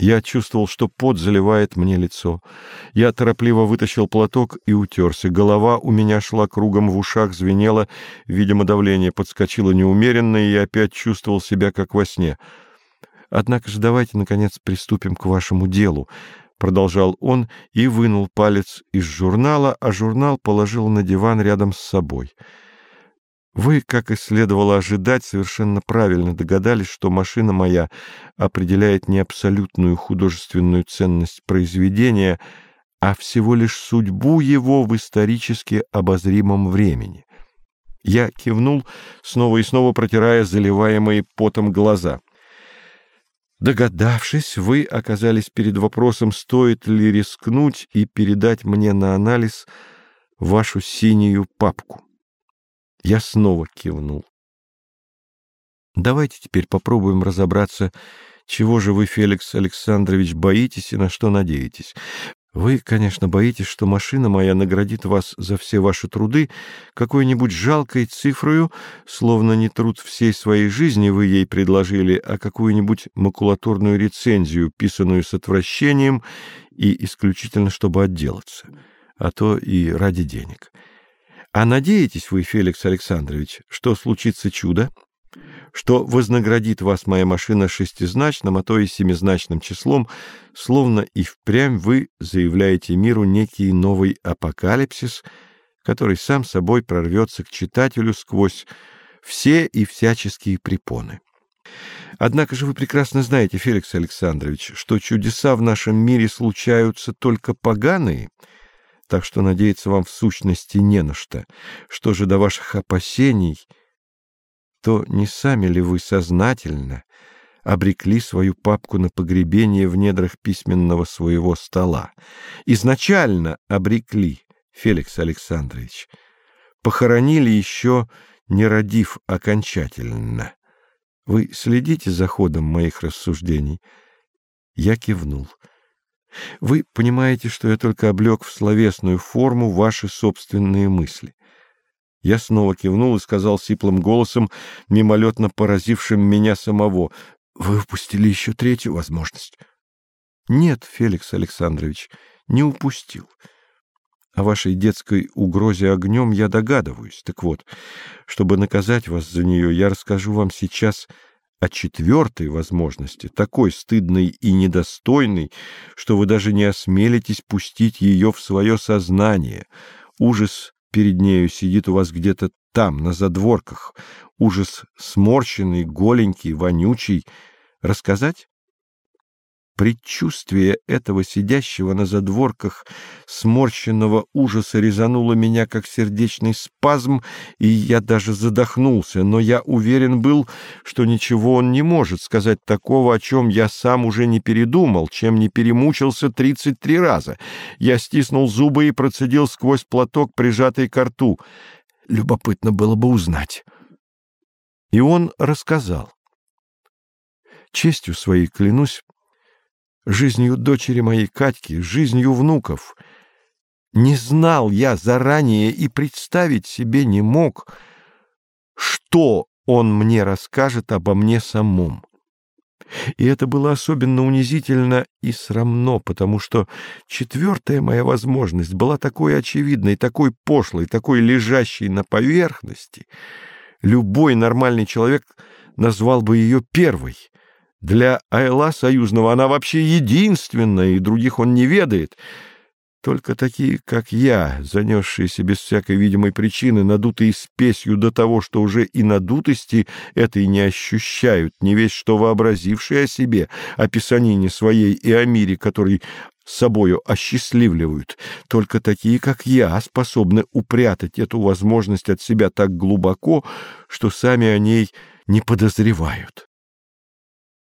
Я чувствовал, что пот заливает мне лицо. Я торопливо вытащил платок и утерся. Голова у меня шла кругом в ушах, звенела, видимо, давление подскочило неумеренно, и я опять чувствовал себя как во сне. «Однако же давайте, наконец, приступим к вашему делу», — продолжал он и вынул палец из журнала, а журнал положил на диван рядом с собой. Вы, как и следовало ожидать, совершенно правильно догадались, что машина моя определяет не абсолютную художественную ценность произведения, а всего лишь судьбу его в исторически обозримом времени. Я кивнул, снова и снова протирая заливаемые потом глаза. Догадавшись, вы оказались перед вопросом, стоит ли рискнуть и передать мне на анализ вашу синюю папку. Я снова кивнул. Давайте теперь попробуем разобраться, чего же вы, Феликс Александрович, боитесь и на что надеетесь. Вы, конечно, боитесь, что машина моя наградит вас за все ваши труды какой-нибудь жалкой цифрою, словно не труд всей своей жизни вы ей предложили, а какую-нибудь макулатурную рецензию, писанную с отвращением и исключительно чтобы отделаться, а то и ради денег. А надеетесь вы, Феликс Александрович, что случится чудо? Что вознаградит вас моя машина шестизначным, а то и семизначным числом, словно и впрямь вы заявляете миру некий новый апокалипсис, который сам собой прорвется к читателю сквозь все и всяческие препоны. Однако же вы прекрасно знаете, Феликс Александрович, что чудеса в нашем мире случаются только поганые — так что надеяться вам в сущности не на что. Что же до ваших опасений, то не сами ли вы сознательно обрекли свою папку на погребение в недрах письменного своего стола? Изначально обрекли, Феликс Александрович. Похоронили еще, не родив окончательно. Вы следите за ходом моих рассуждений? Я кивнул. — вы понимаете, что я только облег в словесную форму ваши собственные мысли. Я снова кивнул и сказал сиплым голосом, мимолетно поразившим меня самого, «Вы упустили еще третью возможность». «Нет, Феликс Александрович, не упустил. О вашей детской угрозе огнем я догадываюсь. Так вот, чтобы наказать вас за нее, я расскажу вам сейчас о четвертой возможности, такой стыдной и недостойной, что вы даже не осмелитесь пустить ее в свое сознание. Ужас перед нею сидит у вас где-то там, на задворках. Ужас сморщенный, голенький, вонючий. Рассказать? Предчувствие этого сидящего на задворках сморщенного ужаса резануло меня, как сердечный спазм, и я даже задохнулся, но я уверен был, что ничего он не может сказать такого, о чем я сам уже не передумал, чем не перемучился тридцать три раза. Я стиснул зубы и процедил сквозь платок, прижатый к рту. Любопытно было бы узнать. И он рассказал. Честью своей клянусь, жизнью дочери моей Катьки, жизнью внуков. Не знал я заранее и представить себе не мог, что он мне расскажет обо мне самом. И это было особенно унизительно и срамно, потому что четвертая моя возможность была такой очевидной, такой пошлой, такой лежащей на поверхности. Любой нормальный человек назвал бы ее первой — для Айла Союзного она вообще единственная, и других он не ведает. Только такие, как я, занесшиеся без всякой видимой причины, надутые спесью до того, что уже и надутости этой не ощущают, не весь что вообразившие о себе, о писанине своей и о мире, который собою осчастливливают. Только такие, как я, способны упрятать эту возможность от себя так глубоко, что сами о ней не подозревают.